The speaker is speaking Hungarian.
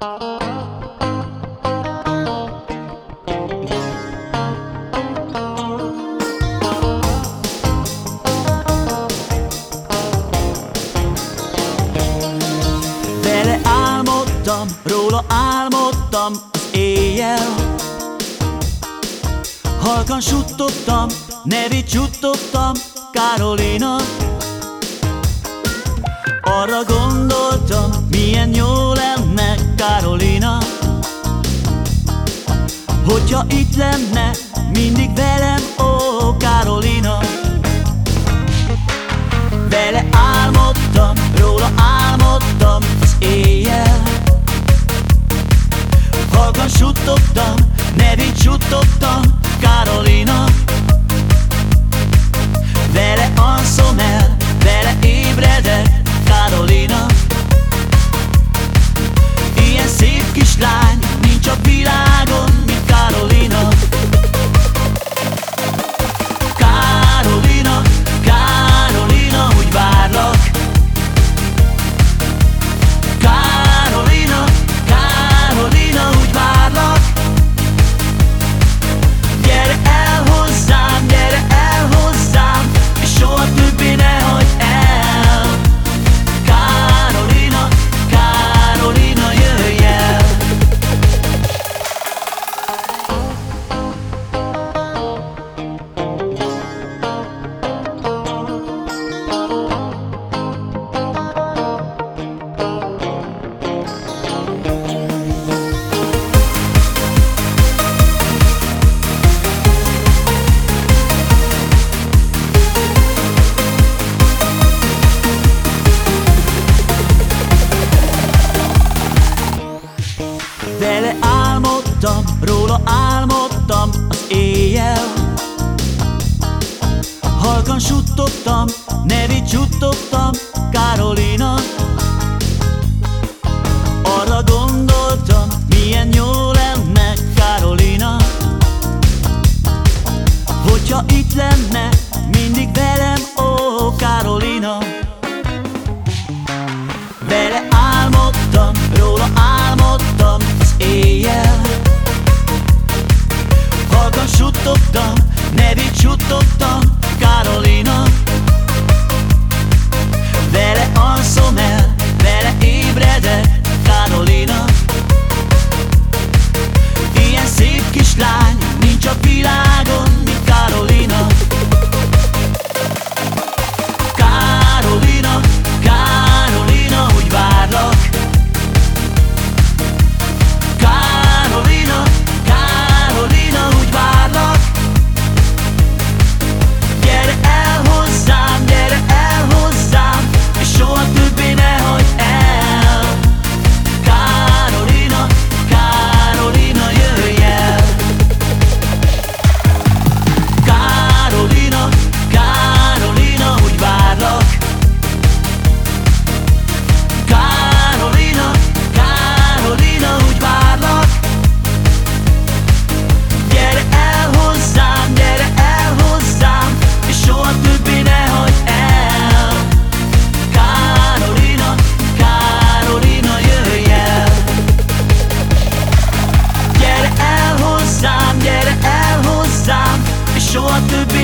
Vele álmodtam, róla álmodtam az éjjel. Halkan suttogtam, nevét csuttogtam, Karolina. Arra gondoltam, milyen jó lenne Karolina. Hogyha itt lenne, mindig velem, ó Karolina. Vele álmodtam, róla álmodtam az éjjel. Halkan suttogtam, nevét suttogtam, Karolina. Vele alszom Róla álmodtam az éjjel Halkan suttogtam, nevét suttogtam Karolina Arra gondoltam, milyen jó lenne Karolina Hogyha itt lenne, mindig vele. не відчуто то. show up to be